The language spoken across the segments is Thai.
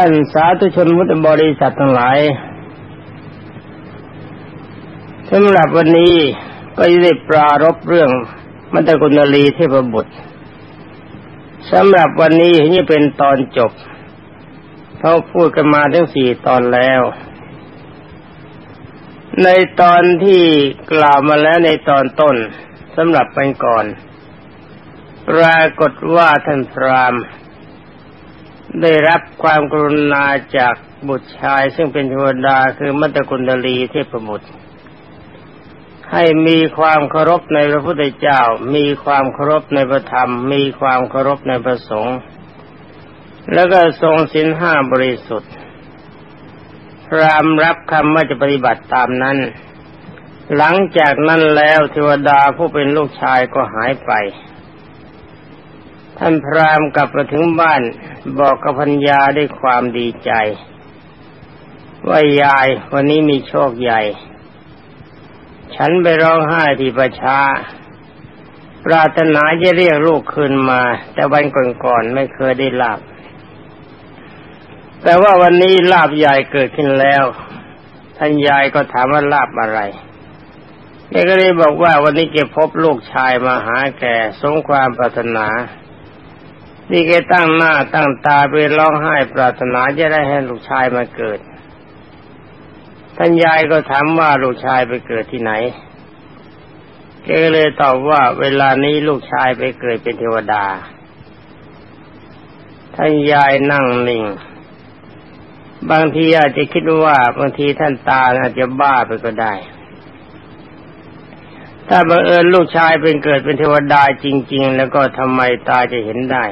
ท่านสาธุชนมุตบริษัททั้งหลายสำหรับวันนี้ก็ได้ปรารบเรื่องมัตตกุณลีเทพบุตรสำหรับวันนี้นี่เป็นตอนจบเขาพูดกันมาทั้งสี่ตอนแล้ว ในตอนที่กล่าวมาแล้วในตอนต้นสำหรับไปก่อนปรากฏว่าท่านพราม ได้รับความกรุณาจากบุตรชายซึ่งเป็นเทวดาคือมัตตกุณลีเทพบุตร ให้มีความเคารพในพระพุทธเจ้า มีความเคารพในพระธรรม มีความเคารพในพระสงฆ์แล้วก็ทรงสินห้าบริสุทธิ์พรามรับคำว่าจะปฏิบัติตามนั้น หลังจากนั้นแล้วเทวดาผู้เป็นลูกชายก็หายไป ท่านพรามกลับมาถึงบ้านบอกกับพัญญาด้วยความดีใจ ว่ายายวันนี้มีโชคใหญ่ ฉันไปร้องไห้ที่ประชา ปรารถนาจะเรียกลูกคืนมา แต่วันก่อนๆไม่เคยได้ลาบ แต่ว่าวันนี้ลาบใหญ่เกิดขึ้นแล้ว ท่านยายก็ถามว่าลาบอะไรแกก็เลยบอกว่าวันนี้แกพบลูกชายมาหาแกสงความปรารถนา ที่แกตั้งหน้าตั้งตาไปร้องไห้ปรารถนาจะได้ให้ลูกชายมาเกิด ท่านยายก็ถามว่าลูกชายไปเกิดที่ไหน แกเลยตอบว่าเวลานี้ลูกชายไปเกิดเป็นเทวดา ท่านยายนั่งนิ่ง บางทีอาจจะคิดว่าบางทีท่านตาอาจจะบ้าไปก็ได้ ถ้าบังเอิญลูกชายเป็นเกิดเป็นเทวดาจริง ๆ แล้วก็ทำไมตาจะเห็นได้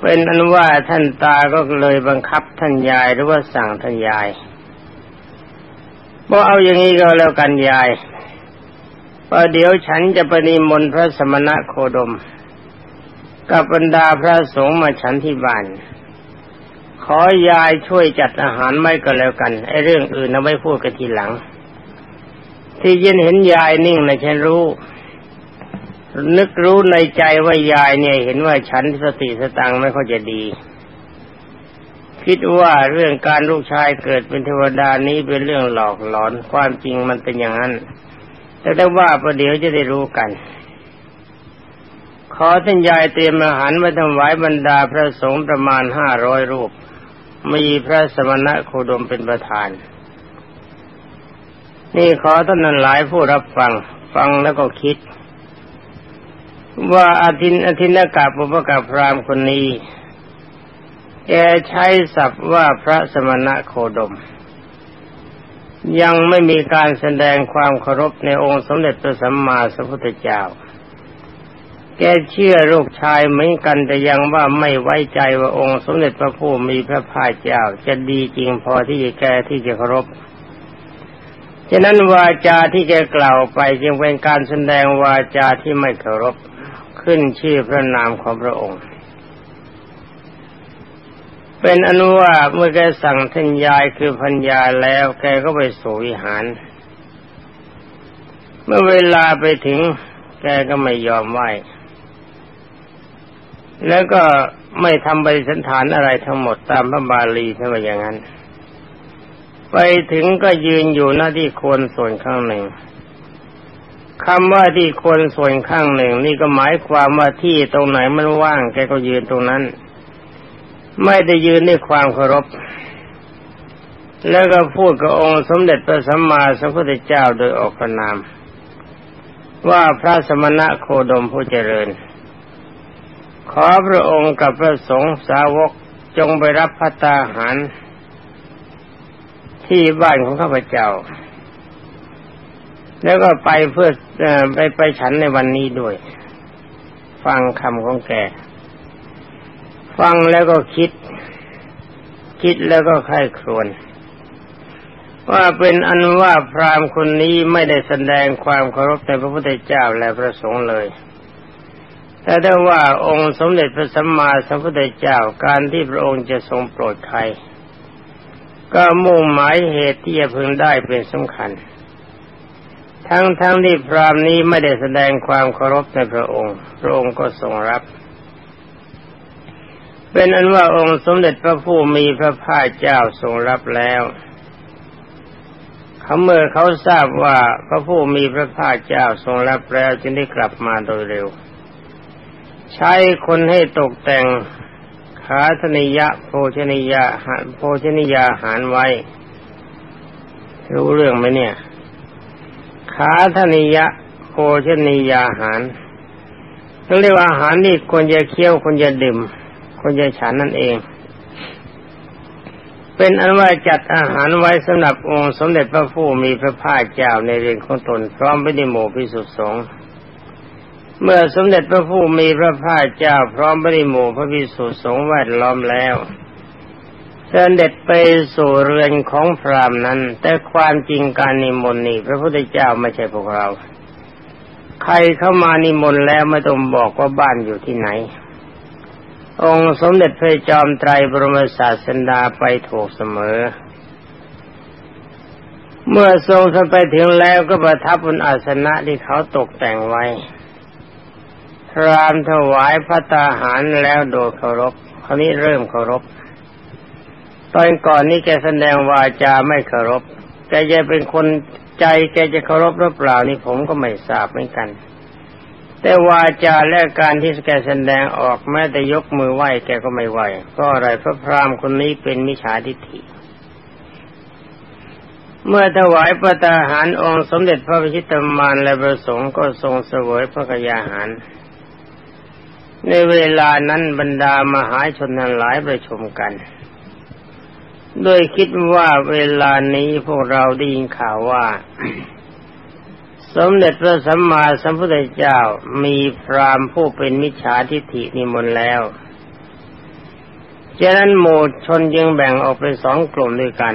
เป็นอันว่าท่านตาก็เลยบังคับท่านยายหรือว่าสั่งท่านยายบอกเอาอย่างนี้ก็แล้วกันยายว่าเดี๋ยวฉันจะปณิมนต์พระสมณะโคดม กับบรรดาพระสงฆ์มาฉันที่บ้าน ขอยายช่วยจัดอาหารไม่ก็แล้วกันไอ้เรื่องอื่นเอาไว้พูดกันทีหลัง ที่ยินเห็นยายนิ่งนะฉันรู้ นึกรู้ในใจว่ายายเนี่ยเห็นว่าฉันสติสตังไม่ค่อยจะดี คิดว่าเรื่องการลูกชายเกิดเป็นเทวดานี้เป็นเรื่องหลอกหลอนความจริงมันเป็นอย่างนั้น แต่ได้ว่าประเดี๋ยวจะได้รู้กัน ขอท่านยายเตรียมอาหารมาถวายบรรดาพระสงฆ์ประมาณห้าร้อยรูป มีพระสมณะโคดมเป็นประธาน นี่ขอท่านนั้นหลายผู้รับฟังฟังแล้วก็คิด ว่าอาทินอาทินกาปุปกาพรามคนนี้แกใช้ศัพท์ว่าพระสมณะโคดม ยังไม่มีการแสดงความเคารพในองค์สมเด็จพระสัมมาสัมพุทธเจ้า แกเชื่อลูกชายเหมือนกันแต่ยังว่าไม่ไว้ใจว่าองค์สมเด็จพระผู้มีพระภาคเจ้า จะดีจริงพอที่จะแกที่จะเคารพฉะนั้นวาจาที่แกกล่าวไปจึงเป็นการแสดงวาจาที่ไม่เคารพ ขึ้นชื่อพระนามของพระองค์ เป็นอนุว่าเมื่อแกสั่งท่านยายคือพัญญาแล้วแกก็ไปสู่วิหาร เมื่อเวลาไปถึงแกก็ไม่ยอมไหวแล้วก็ไม่ทำใบสันฐานอะไรทั้งหมดตามพระบาลีท่านว่าอย่างนั้น ไปถึงก็ยืนอยู่หน้าที่ควรส่วนข้างหนึ่ง คำว่าที่ควรส่วนข้างหนึ่ง นี่ก็หมายความว่าที่ตรงไหนมันว่าง แกก็ยืนตรงนั้น ไม่ได้ยืนด้วยความเคารพ แล้วก็พูดกับองค์สมเด็จพระสัมมาสัมพุทธเจ้าโดยออกนาม ว่าพระสมณะโคดมผู้เจริญ ขอพระองค์กับพระสงฆ์สาวกจงไปรับพัตตาหาร ที่บ้านของข้าพเจ้า แล้วก็ไปเพื่อไปไปฉันในวันนี้ด้วย ฟังคำของแก ฟังแล้วก็คิด คิดแล้วก็ไข้ครวน ว่าเป็นอันว่าพราหมณ์คนนี้ไม่ได้แสดงความเคารพในพระพุทธเจ้าและพระสงฆ์เลย แต่ได้ว่าองค์สมเด็จพระสัมมาสัมพุทธเจ้าการที่พระองค์จะทรงโปรดใคร ก็มุ่งหมายเหตุที่จะพึงได้เป็นสำคัญ ทั้งทั้งที่พรามนี้ไม่ได้แสดงความเคารพในพระองค์ พระองค์ก็ทรงรับ เป็นอันว่าองค์สมเด็จพระผู้มีพระภาคเจ้าทรงรับแล้วเขาเมื่อเขาทราบว่าพระผู้มีพระภาคเจ้าทรงรับแล้วจึงได้กลับมาโดยเร็ว ใช้คนให้ตกแต่งขาธนิยะโภชนิยาหารโภชนิยาหารไว้ รู้เรื่องไหมเนี่ย ขาธนิยะโภชนิยาหารเรียกว่าอาหารนี่ควรจะเคี้ยวควรจะดื่มควรจะฉันนั่นเอง เป็นอันว่าจัดอาหารไว้สำหรับองค์สมเด็จพระผู้มีพระภาคเจ้าในเรือนของตน พร้อมไปด้วยหมู่พิสุทธิสงฆ์เมื่อสมเด็จพระผู้มีพระภาคเจ้าพร้อมไปด้วยหมู่พระพิสุทธิสงฆ์แวดล้อมแล้ว เสด็จไปสู่เรือนของพรามนั้น แต่ความจริงการนิมนต์นี่พระพุทธเจ้าไม่ใช่พวกเรา ใครเข้ามานิมนต์แล้วไม่ต้องบอกว่าบ้านอยู่ที่ไหน องค์สมเด็จพระจอมไตรบรมศาสดาไปถูกเสมอ เมื่อทรงไปถึงแล้วก็ประทับบนอาสนะที่เขาตกแต่งไว้พรามถวายพระตาหารแล้วโดยเคารพคราวนี้เริ่มเคารพ ตอนก่อนนี้แกแสดงวาจาไม่เคารพแกจะเป็นคนใจแกจะเคารพหรือเปล่านี่ผมก็ไม่ทราบเหมือนกัน แต่วาจาและการที่แกแสดงออกแม้แต่ยกมือไหว้แกก็ไม่ไหวเพราะอะไรพระพรามคนนี้เป็นมิจฉาทิฏฐิเมื่อถวายประตาหารองค์สมเด็จพระพิชิตมารและประสงค์ก็ทรงเสวยพระกยาหาร ในเวลานั้นบรรดามหาชนทั้งหลายประชุมกัน โดยคิดว่าเวลานี้พวกเราได้ยินข่าวว่า สมเด็จพระสัมมาสัมพุทธเจ้ามีพรามผู้เป็นมิจฉาทิฏฐินิมนต์แล้วฉะนั้นหมู่ชนยังแบ่งออกเป็นสองกลุ่มด้วยกัน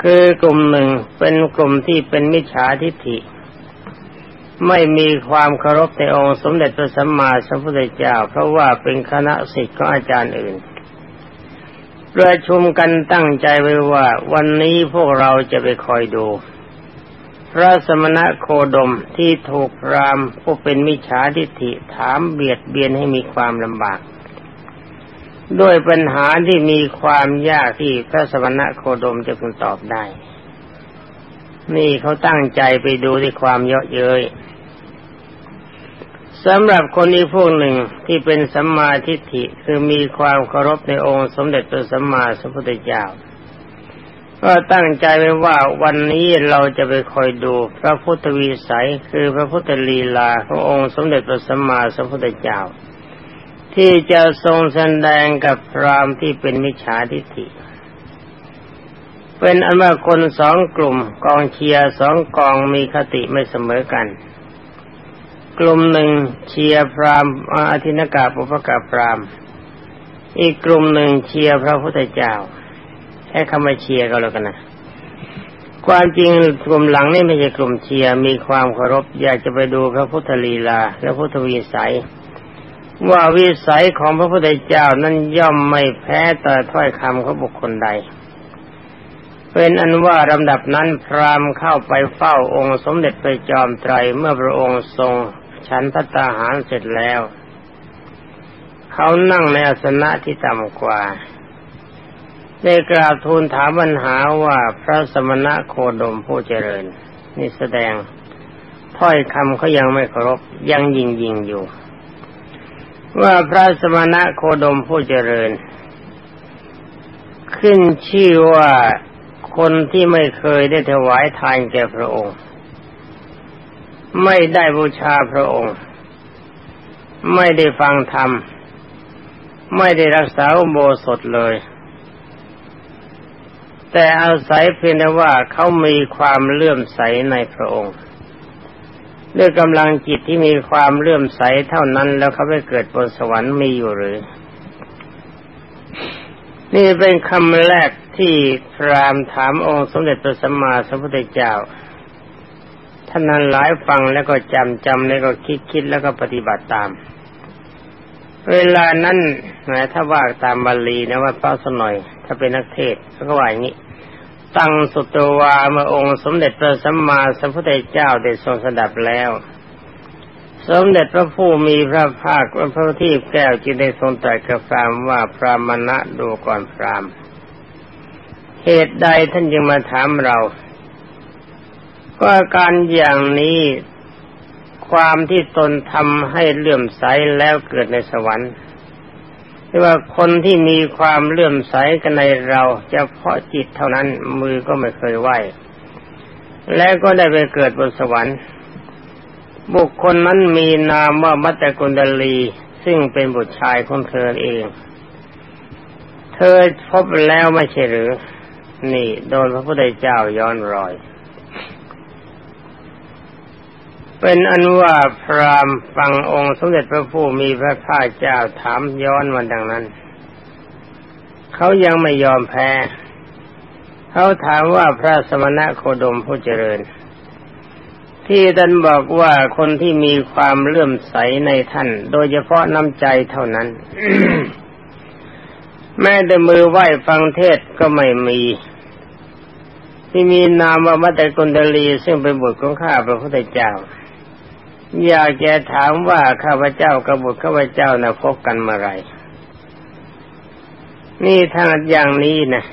คือกลุ่มหนึ่งเป็นกลุ่มที่เป็นมิจฉาทิฏฐิ ไม่มีความเคารพในองค์สมเด็จพระสัมมาสัมพุทธเจ้า เพราะว่าเป็นคณะศิษย์ของอาจารย์อื่น ประชุมกันตั้งใจไว้ว่า วันนี้พวกเราจะไปคอยดู พระสมณะโคดมที่ถูกรามผู้เป็นมิจฉาทิฏฐิถามเบียดเบียนให้มีความลำบาก ด้วยปัญหาที่มีความยากที่พระสมณะโคดมจะพึงตอบได้ นี่เขาตั้งใจไปดูที่ความเยอะเย้ย สำหรับคนนี้พวกหนึ่งที่เป็นสัมมาทิฏฐิคือมีความเคารพในองค์สมเด็จพระสัมมาสัมพุทธเจ้า ก็ตั้งใจไว้ว่าวันนี้เราจะไปคอยดูพระพุทธวีสัยคือพระพุทธลีลาขององค์สมเด็จพระสัมมาสัมพุทธเจ้า ที่จะทรงแสดงกับพรามที่เป็นมิจฉาทิฏฐิเป็นอันว่าคนสองกลุ่มกองเชียร์สองกองมีคติไม่เสมอกัน กลุ่มหนึ่งเชียร์พรามอาทินกาปุพกาพรามอีกกลุ่มหนึ่งเชียร์พระพุทธเจ้าช้คำว่าเชียร์ก็แล้วกันนะความจริงกลุ่มหลังนี่ไม่ใช่กลุ่มเชียร์มีความเคารพอยากจะไปดูพระพุทธลีลาและพุทธวิสัย ว่าวิสัยของพระพุทธเจ้านั้นย่อมไม่แพ้ต่อถ้อยคำของบุคคลใดเป็นอันว่าลำดับนั้นพราหมณ์เข้าไปเฝ้าองค์สมเด็จพระจอมไตรเมื่อพระองค์ทรง ฉันพัตตาหารเสร็จแล้ว เขานั่งในอาสนะที่ต่ำกว่า ได้กราบทูลถามปัญหาว่าพระสมณะโคดมผู้เจริญ นี่แสดง ถ้อยคำเขายังไม่เคารพยังยิงยิงอยู่ ว่าพระสมณะโคดมผู้เจริญ ขึ้นชื่อว่าคนที่ไม่เคยได้ถวายทานแก่พระองค์ ไม่ได้บูชาพระองค์ ไม่ได้ฟังธรรม ไม่ได้รักษาอุโบสถเลย แต่อาศัยเพียงแต่ว่าเขามีความเลื่อมใสในพระองค์ด้วยกำลังจิตที่มีความเลื่อมใสเท่านั้นแล้วเขาไปเกิดบนสวรรค์มีอยู่หรือ นี่เป็นคำแรกที่พรามถามองค์สมเด็จพระสัมมาสัมพุทธเจ้า ท่านนั้นหลายฟังแล้วก็จำจำแล้วก็คิดคิดแล้วก็ปฏิบัติตาม เวลานั้นนะถ้าว่าตามบาลีนะว่าเป้าสน่อย ถ้าเป็นนักเทศเขาก็ว่าอย่างนี้ ตั้งสุตวาเมื่อองค์สมเด็จพระสัมมาสัมพุทธเจ้าได้ทรงสดับแล้ว สมเด็จพระผู้มีพระภาคพระที่แก้วจึงได้ทรงตรัสกับพรามว่าพรามณะดูก่อนพรามเหตุใดท่านจึงมาถามเรา ก็การอย่างนี้ความที่ตนทำให้เลื่อมใสแล้วเกิดในสวรรค์ที่ว่าคนที่มีความเลื่อมใสกันในเราจะเพาะจิตเท่านั้นมือก็ไม่เคยไหวและก็ได้ไปเกิดบนสวรรค์ บุคคลนั้นมีนามว่ามัตตกุณดลี ซึ่งเป็นบุตรชายของเธอเอง เธอพบแล้วไม่ใช่หรือ นี่ โดนพระพุทธเจ้าย้อนรอย เป็นอันว่าพรามฟังองค์สมเด็จพระผู้มีพระภาคเจ้าถามย้อนมาดังนั้น เขายังไม่ยอมแพ้ เขาถามว่าพระสมณะโคดมผู้เจริญ ที่ท่านบอกว่าคนที่มีความเลื่อมใสในท่าน โดยเฉพาะน้ำใจเท่านั้นแม้แต่มือไหว้ฟังเทศก็ไม่มี ที่มีนามว่ามัตตกุณดลีซึ่งเป็นบุตรของข้าพระพุทธเจ้า อยากจะถามว่าข้าพเจ้ากับบุตรข้าพเจ้านะพบกันเมื่อไรนี่ทางอย่างนี้นะ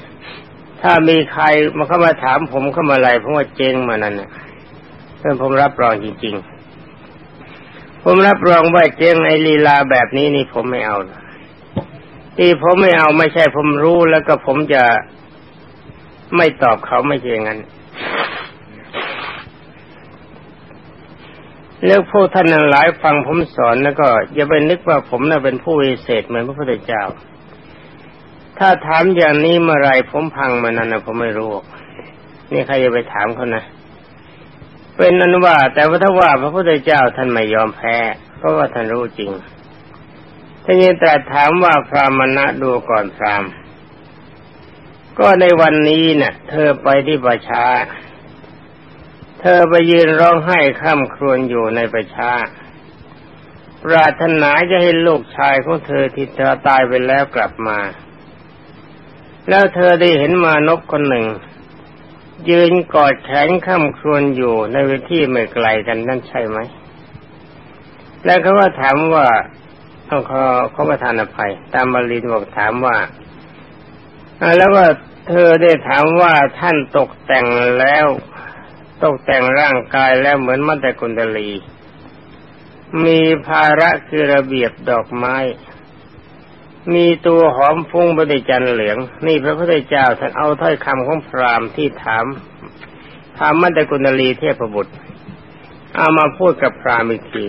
ถ้ามีใครมาเข้ามาถามผมเข้ามาอะไรเพราะว่าเจงมานั่นนะเพื่อนผมรับรองจริงๆ ผมรับรองว่าเจงไอลีลาแบบนี้นี่ผมไม่เอาที่ผมไม่เอาไม่ใช่ผมรู้แล้วก็ผมจะไม่ตอบเขาไม่ใช่งั้น แล้วพวกท่านหลายฟังผมสอนแล้วก็อย่าไปนึกว่าผมน่ะเป็นผู้วิเศษเหมือนพระพุทธเจ้า ถ้าถามอย่างนี้เมื่อไรผมพังมานั้นนะผมไม่รู้นี่ใครจะไปถามเขานะเป็นนั้นว่า แต่ว่าถ้าว่าพระพุทธเจ้าท่านไม่ยอมแพ้ เพราะว่าท่านรู้จริงท่านยังตรัสถามว่าพรามณะดูก่อนพรามก็ในวันนี้เนะ่ะ เธอไปที่ประชา เธอไปยืนร้องไห้ข้ามครวญอยู่ในประชา ปรารถนาจะให้ลูกชายของเธอที่เธอตายไปแล้วกลับมา แล้วเธอได้เห็นมานพคนหนึ่ง ยืนกอดแขนข้ามครวญอยู่ในเวทีไม่ไกลกันนั่นใช่ไหม แล้วเขาก็ถามว่าเขาเขาประทานอภัย ตามมารีนบอกถามว่าแล้วว่าเธอได้ถามว่าท่านตกแต่งแล้ว ตกแต่งร่างกายแล้วเหมือนมัตตกุณดลี มีภาระคือระเบียบดอกไม้ มีตัวหอมฟุ้งบริจันเหลือง นี่พระพุทธเจ้าท่านเอาถ้อยคำของพราหมณ์ที่ถามถามมัตตกุณลีเทพบุตร เอามาพูดกับพราหมณ์อีกที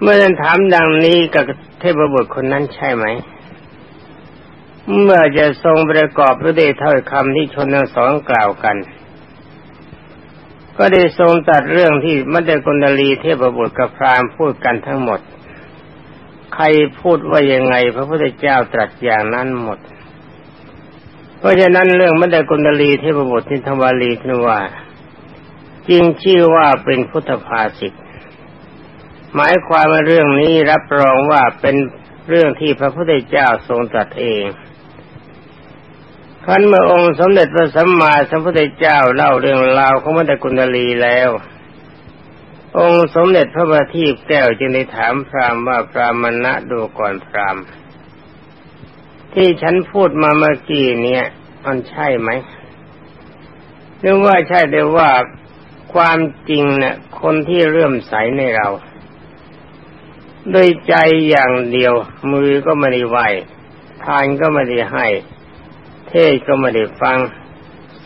เมื่อท่านถามดังนี้กับเทพบุตรคนนั้นใช่ไหม เมื่อจะทรงประกอบด้วยถ้อยคำที่ชนทั้งสองกล่าวกัน ก็ได้ทรงตัดเรื่องที่มัตตกุณลีเทพบุตรกับพรามพูดกันทั้งหมด ใครพูดว่ายังไง พระพุทธเจ้าตรัสอย่างนั้นหมด เพราะฉะนั้นเรื่องมัตตกุณลีเทพบุตรทิทวาลีนว่าจริงชื่อว่าเป็นพุทธภาสิตหมายความว่าเรื่องนี้รับรองว่าเป็นเรื่องที่พระพุทธเจ้าทรงตรัสเอง คันเมื่อองค์สมเด็จพระสัมมาสัมพุทธเจ้าเล่าเรื่องราวของมัตตกุณลีแล้ว องค์สมเด็จพระบัณฑิตแก้วจึงได้ถามพราหมณ์ว่าพรามณะดูก่อนพราหมณ์ที่ฉันพูดมาเมื่อกี้เนี่ย มันใช่ไหมหรือว่าใช่แต่ว่าความจริงเนะ่ยคนที่เรื่มใสในเราด้วยใจอย่างเดียว มือก็ไม่ได้ไหวทานก็ไม่ได้ให้ เทศก็ไม่ได้ฟัง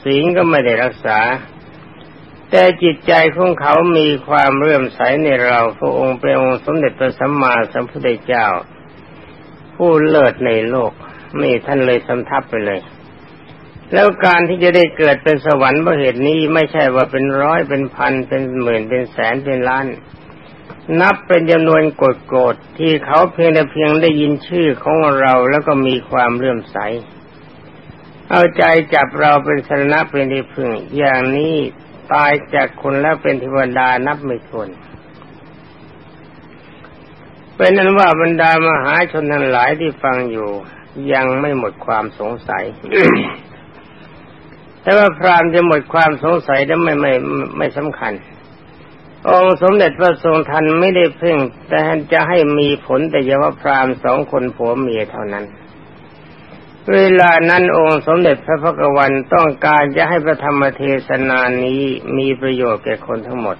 ศีลก็ไม่ได้รักษา แต่จิตใจของเขามีความเรื่มใสในเราพระองค์เป็นองค์สมเด็จพระสัมมาสัมพุทธเจ้า ผู้เลิศในโลกนี่ท่านเลยสำทับไปเลย แล้วการที่จะได้เกิดเป็นสวรรค์เพราะเหตุนี้ไม่ใช่ว่าเป็นร้อยเป็นพันเป็นหมื่นเป็นแสนเป็นล้านนับเป็นจำนวนโกรธที่เขาเพียงแต่เพียงได้ยินชื่อของเราแล้วก็มีความเลื่อมใส เอาใจจับเราเป็นสรณะเป็นที่พึ่งอย่างนี้ตายจากคนแล้วเป็นเทวดานับไม่ถ้วนเป็นนั้นว่าบรรดามหาชนทั้งหลายที่ฟังอยู่ ยังไม่หมดความสงสัย แต่ว่าพรามจะหมดความสงสัยได้ไม่ไม่ไม่สำคัญ องค์สมเด็จพระทรงทันไม่ได้เพ่ง แต่จะให้มีผลแต่เฉพาะพราหมณ์สองคนผัวเมียเท่านั้น เวลานั้นองค์สมเด็จพระพักวันต้องการจะให้พระธรรมเทศนานี้มีประโยชน์แก่คนทั้งหมด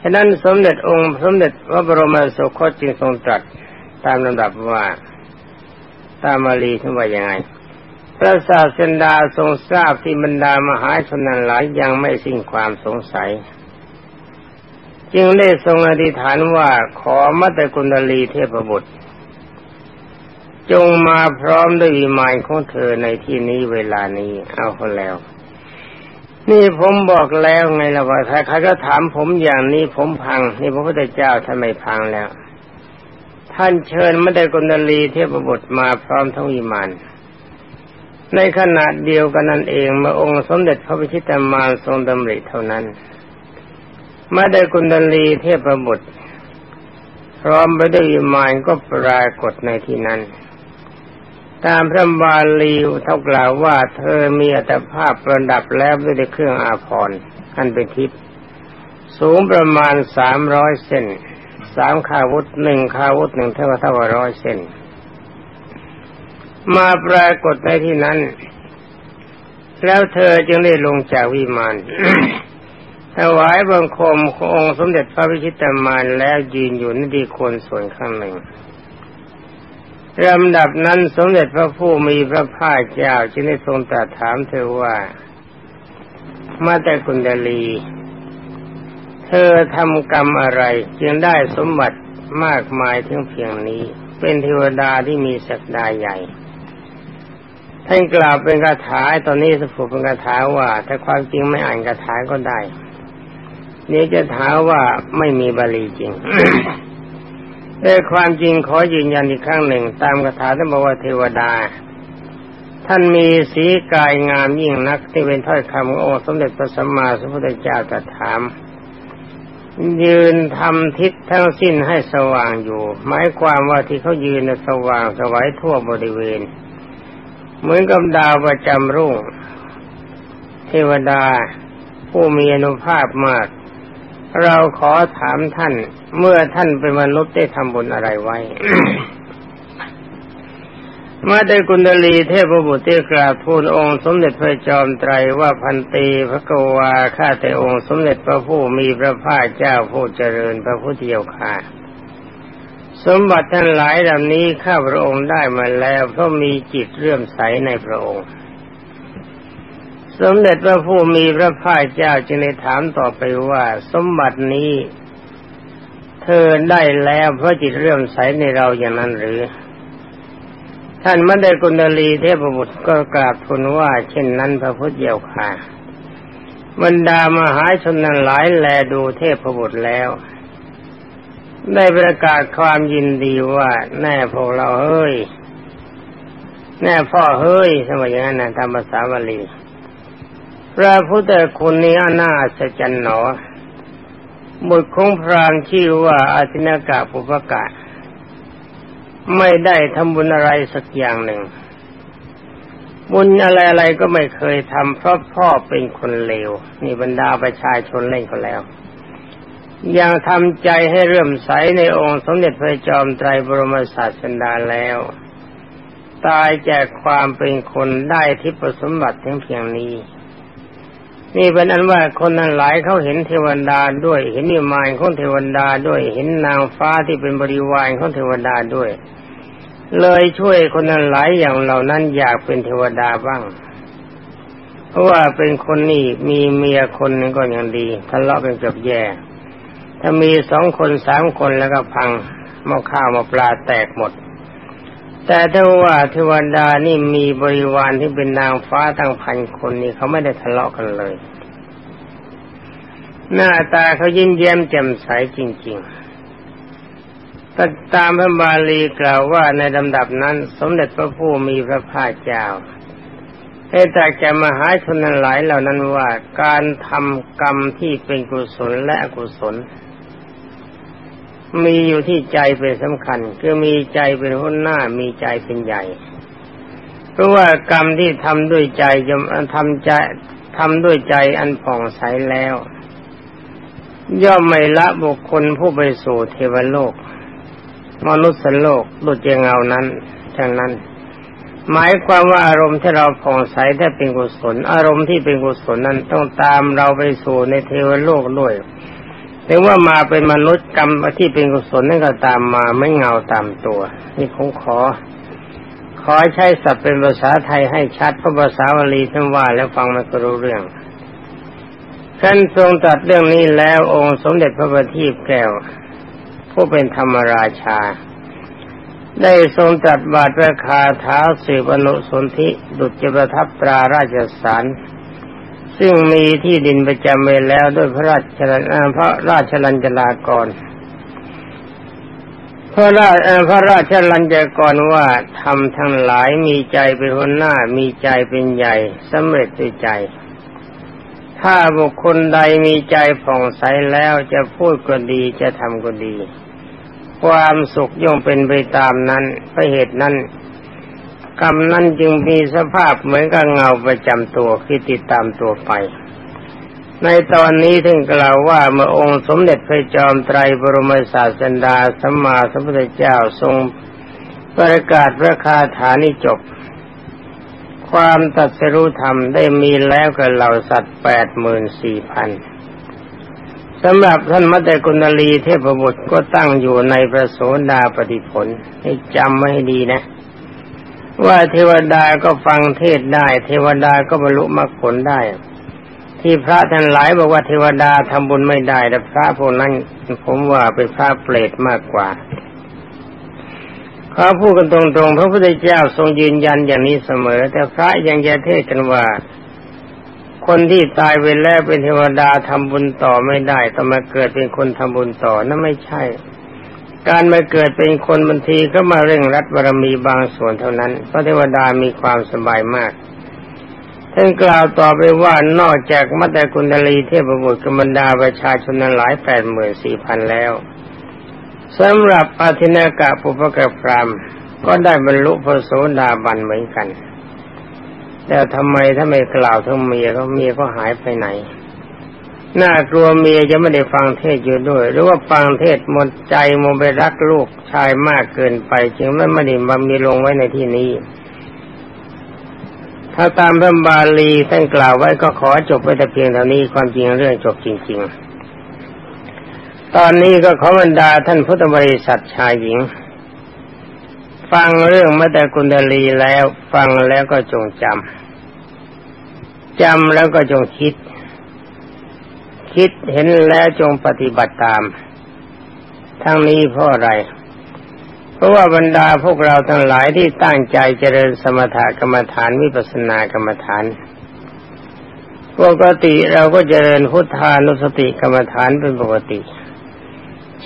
ฉะนั้นสมเด็จองค์สมเด็จพระบรมสุคตจึงทรงตรัสตามลำดับว่า ตามมาลีท่านว่ายังไง พระศาสดาทรงทราบที่บรรดามหาชนนั้นหลายยังไม่สิ้นความสงสัย จึงได้ทรงอธิษฐานว่าขอมัตตกุณลีเทพบุตร จงมาพร้อมด้วยวิมานของเธอในที่นี้เวลานี้ เอาคนแล้ว นี่ผมบอกแล้วไงล่ะว่าถ้าใครก็ถามผมอย่างนี้ผมพัง นี่พระพุทธเจ้าท่าไมพังแล้ว ท่านเชิญมัตตกุณลีเทพบุตรมาพร้อมทั้งวิมานในขณะเดียวกันนั่นเองเมื่อองค์สมเด็จพระพิชิตามารทรงดำริเท่านั้นมาได้กุณลีเทพบุตรพร้อมไปด้วยมานก็ปรากฏในที่นั้น ตามพระบาลีเท่ากล่าวว่าเธอมีอัตภาพประดับแล้วด้วยเครื่องอาภรณ์อันเป็นทิพย์สูงประมาณสามร้อยเซนสามขาวุธหนึ่งขาวุธหนึ่งเท่าเท่าร้อยเซนมาปรากฏในที่นั้น แล้วเธอจึงได้ลงจากวิมานถวายบังคมขององค์สมเด็จพระพิชิตามารแล้วยืนอยู่ในดีคนส่วนข้างหนึ่ง ลำดับนั้นสมเด็จพระผู้มีพระภาคเจ้าจึงได้ทรงตรัสถามเธอว่า มาแต่กุณดลี เธอทำกรรมอะไร จึงได้สมบัติมากมายถึงเพียงนี้ เป็นเทวดาที่มีศักดาใหญ่ ท่านกล่าวเป็นคาถาตอนนี้สรุปเป็นคาถาว่าถ้าความจริงไม่อ่านคาถาก็ได้ นี่จะถามว่าไม่มีบาลีจริง แต่ความจริงขอยืนยันอีกครั้งหนึ่ง ตามคาถาท่านบอกว่าเทวดา ท่านมีสีกายงามยิ่งนักที่เป็นถ้อยคำขององค์สมเด็จพระสัมมาสัมพุทธเจ้าตรัสถาม ยืนทำทิศทั้งสิ้นให้สว่างอยู่ หมายความว่าที่เขายืนสว่างสวัยทั่วบริเวณ เหมือนกับดาวประจำรุ่ง เทวดาผู้มีอนุภาพมาก เราขอถามท่าน เมื่อท่านเป็นมนุษย์ได้ทำบุญอะไรไว้ เมื่อได้กุณลีเทพบุตรที่กราบทูลองค์สมเด็จพระจอมไตรว่าพันตีพระกวาข้าแต่องค์สมเด็จพระผู้มีพระภาคเจ้าผู้เจริญพระพุทธเจ้าค่ะสมบัติท่านหลายเหล่านี้ข้าพระองค์ได้มาแล้วเพราะมีจิตเลื่อมใสในพระองค์ สมเด็จพระผู้มีพระภาคเจ้าจึงได้ถามต่อไปว่า สมบัตินี้ เธอได้แล้วเพราะจิตเรื่มใสในเราอย่างนั้นหรือ ท่านไม่ได้กุณลีเทพบุตรก็กราบทูลว่า เช่นนั้นพระพุทธเจ้าค่ะบรรดามหาชนนั้นหลายแลดูเทพบุตรแล้ว ได้ประกาศความยินดีว่า แน่พวกเราเฮ้ย แน่พ่อเฮ้ยสมัยนั้นนะตามภาษาบาลี พระพุทธคุณนี้น่าสจันหนอบุตรของพรามชื่อว่าอาทินากะปุปกะ ไม่ได้ทำบุญอะไรสักอย่างหนึ่ง บุญอะไรๆก็ไม่เคยทำเพราะพ่อเป็นคนเลวนี่บรรดาประชาชนเล่นก็แล้วยังทำใจให้เรื่มใสในองค์สมเด็จพระจอมไตรบรมศาสดาแล้ว ตายจากความเป็นคนได้ทิพสมบัติเพียงนี้ นี่เป็นอันว่าคนนั้นหลายเขาเห็นเทวดาด้วย เห็นนิมานของเทวดาด้วย เห็นนางฟ้าที่เป็นบริวารของเทวดาด้วย เลยช่วยคนนั้นหลายอย่างเหล่านั้นอยากเป็นเทวดาบ้าง เพราะว่าเป็นคนนี่มีเมียคนนึงก็ยังดีทะเลาะกันเกือบแย่ ถ้ามีสองคนสามคนแล้วก็พังหม้อข้าวมาปลาแตกหมด แต่ถ้าว่าเทวดานี่มีบริวารที่เป็นนางฟ้าตั้งพันคนนี่เขาไม่ได้ทะเลาะกันเลย หน้าตาเขายิ้มแย้มแจ่มใสจริงๆตตามพระบาลีกล่าวว่าในลำดับนั้น สมเด็จพระผู้มีพระภาคเจ้าให้ตรัสแก่มหาชนนั้นหลายเหล่านั้นว่าการทำกรรมที่เป็นกุศลและอกุศล มีอยู่ที่ใจเป็นสำคัญ คือมีใจเป็นหัวหน้ามีใจเป็นใหญ่ เพราะว่ากรรมที่ทำด้วยใจจะทำใจทำด้วยใจอันผ่องใสแล้ว ย่อมไม่ละบุคคลผู้ไปสู่เทวโลก มนุษย์โลกดุจเงานั้นฉะนั้น หมายความว่าอารมณ์ที่เราผ่องใสได้เป็นกุศล อารมณ์ที่เป็นกุศลนั้นต้องตามเราไปสู่ในเทวโลกด้วย ถึงว่ามาเป็นมนุษย์กรรมที่เป็นกุศลนั่นก็ตามมาไม่เงาตามตัว นี่ผมขอ ขอใช้ศัพท์เป็นภาษาไทยให้ชัดเพราะภาษาบาลีท่านว่าแล้วฟังมันก็รู้เรื่องท่านทรงตัดเรื่องนี้แล้วองค์สมเด็จพระบัณฑิตแก้ว ผู้เป็นธรรมราชา ได้ทรงจัดบาทประคาเท้าสืบอนุสนธิดุจจะประทับตราราชสาร ซึ่งมีที่ดินประจำไว้แล้วด้วยพระราชพระราชลัญจลากรพระราชพระราชลัญจกรว่าทำทั้งหลายมีใจเป็นคนหน้ามีใจเป็นใหญ่สำเร็จด้วยใจ ถ้าบุคคลใดมีใจผ่องใสแล้วจะพูดก็ดีจะทำก็ดี ความสุขย่อมเป็นไปตามนั้นเพราะเหตุนั้น กรรมนั้นจึงมีสภาพเหมือนกับเงาประจำตัวที่ติดตามตัวไป ในตอนนี้ท่านกล่าวว่าเมื่อองค์สมเด็จพระจอมไตรบรมศาสดาสัมมาสัมพุทธเจ้าทรงประกาศพระคาถานี้จบ ความตัดสรุธรรมได้มีแล้วกับเหล่าสัตว์แปดหมื่นสี่พันสำหรับท่านมัตตกุณลีเทพบุตรก็ตั้งอยู่ในพระโสดาปฏิผลให้จำไว้ให้ดีนะ ว่าเทวดาก็ฟังเทศได้ เทวดาก็บรรลุมรรคผลได้ ที่พระท่านหลายบอกว่าเทวดาทำบุญไม่ได้ แต่พระพวกนั้นผมว่าเป็นพระเปรตมากกว่าเขาพูดกันตรงๆ พระพุทธเจ้าทรงยืนยันอย่างนี้เสมอ แต่พระยังจะเทศกันว่า คนที่ตายไปแล้วเป็นเทวดาทำบุญต่อไม่ได้ต้องมาเกิดเป็นคนทำบุญต่อนั่นไม่ใช่ การมาเกิดเป็นคนบางทีก็มาเร่งรัดบารมีบางส่วนเท่านั้น พระเทวดามีความสบายมากท่านกล่าวต่อไปว่านอกจากมัตตกุณลีเทพบุตรกรรมดาประชาชนนั้นหลายแปดหมื่นสี่พันแล้วสำหรับอาทินากะปุพกพรามก็ได้บรรลุพระโสดาบันเหมือนกัน แต่ทำไมถ้าไม่กล่าวทั้งเมียก็เมียก็หายไปไหน น่ากลัวเมียจะไม่ได้ฟังเทศอยู่ด้วย หรือว่าฟังเทศหมดใจมไปรักลูกชายมากเกินไป จึงไม่ไม่ได้มามีลงไว้ในที่นี้ ถ้าตามพระบาลีท่านกล่าวไว้ก็ขอจบไว้แต่เพียงเท่านี้ความจริงเรื่องจบจริง ๆ ตอนนี้ก็ขอบรรดาท่านพุทธบริษัทชายหญิง ฟังเรื่องมาแต่กุณดลีแล้ว ฟังแล้วก็จงจำจำแล้วก็จงคิด คิดเห็นแล้วจงปฏิบัติตาม ทั้งนี้เพราะอะไร เพราะว่าบรรดาพวกเราทั้งหลายที่ตั้งใจเจริญสมถกรรมฐานวิปัสสนากรรมฐานปกติเราก็เจริญพุทธานุสติกรรมฐานเป็นปกติ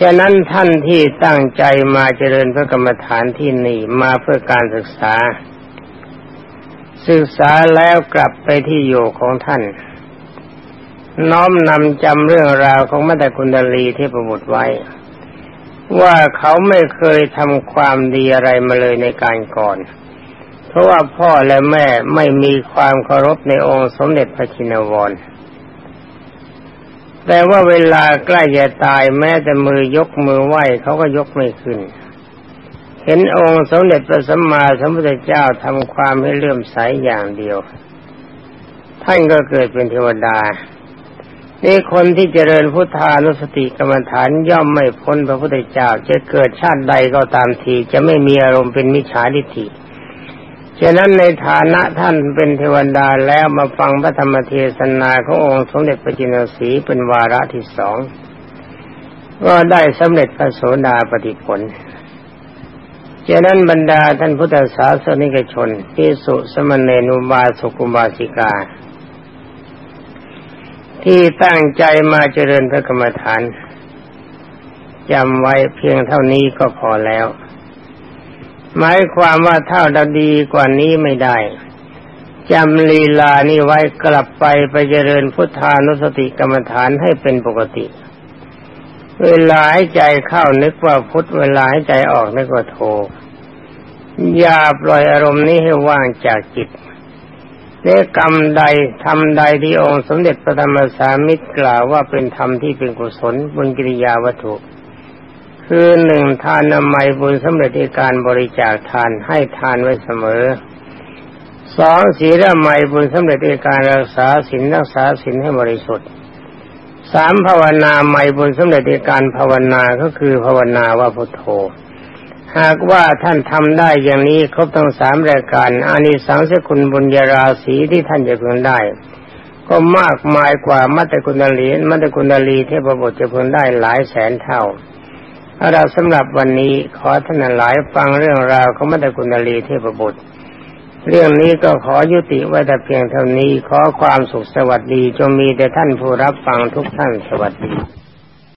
ฉะนั้นท่านที่ตั้งใจมาเจริญพระกรรมฐานที่นี่มาเพื่อการศึกษา ศึกษาแล้วกลับไปที่อยู่ของท่าน น้อมนำจำเรื่องราวของมัตตคุณดลีเทพบุตรไว้ ว่าเขาไม่เคยทำความดีอะไรมาเลยในการก่อน เพราะว่าพ่อและแม่ไม่มีความเคารพในองค์สมเด็จพระชินวรแต่ว่าเวลาใกล้จะตายแม้แต่มือยกมือไหวเขาก็ยกไม่ขึ้น เห็นองค์สมเด็จพระสัมมาสัมพุทธเจ้าทำความให้เลื่อมใสอย่างเดียว ท่านก็เกิดเป็นเทวดา นี่คนที่เจริญพุทธานุสติกรรมฐานย่อมไม่พ้นพระพุทธเจ้า จะเกิดชาติใดก็ตามที จะไม่มีอารมณ์เป็นมิจฉาทิฏฐิฉะนั้นในฐานะท่านเป็นเทวดาแล้วมาฟังพระธรรมเทศนาขององค์สมเด็จพระจินสีเป็นวาระที่สองก็ได้สำเร็จพระโสดาปฏิผลฉะนั้นบรรดาท่านพุทธศาสนิกชนที่สุสมณเณนุบาสุกุบาสิกา ที่ตั้งใจมาเจริญพระกรรมฐานจำไว้เพียงเท่านี้ก็พอแล้ว หมายความว่าเท่าดดีกว่านี้ไม่ได้จำลีลานี้ไว้กลับไปไปเจริญพุทธานุสติกรรมฐานให้เป็นปกติ เวลาให้ใจเข้านึกว่าพุทธเวลาให้ใจออกนึกว่าโทอย่าปล่อยอารมณ์นี้ให้ว่างจากจิต เนกรรมใดทำใดที่องค์สมเด็จพระธรรมสามิตรกล่าวว่าเป็นธรรมที่เป็นกุศลบุญกิริยาวัตถุ คือหนึ่งทานนามัยบุญสำเร็จในการบริจาคทานให้ทานไว้เสมอสองศีลใหม่บุญสำเร็จในการรักษาศีลรักษาศีลให้บริสุทธิ์สามภาวนาใหม่บุญสำเร็จในการภาวนาก็คือภาวนาว่าพุทโธ หากว่าท่านทำได้อย่างนี้ครบทั้งสามรายการอานิสังสกุลบุญญาราศีที่ท่านจะพึงได้ ก็มากมายกว่ามัตตกุณลีมัตตกุณลีเทพบุตรจะพึงได้หลายแสนเท่าเราสำหรับวันนี้ขอท่านหลายฟังเรื่องราวของมัตตกุณลีเทพบุตร เรื่องนี้ก็ขอยุติไว้แต่เพียงเท่านี้ขอความสุขสวัสดีจงมีแต่ท่านผู้รับฟังทุกท่านสวัสดี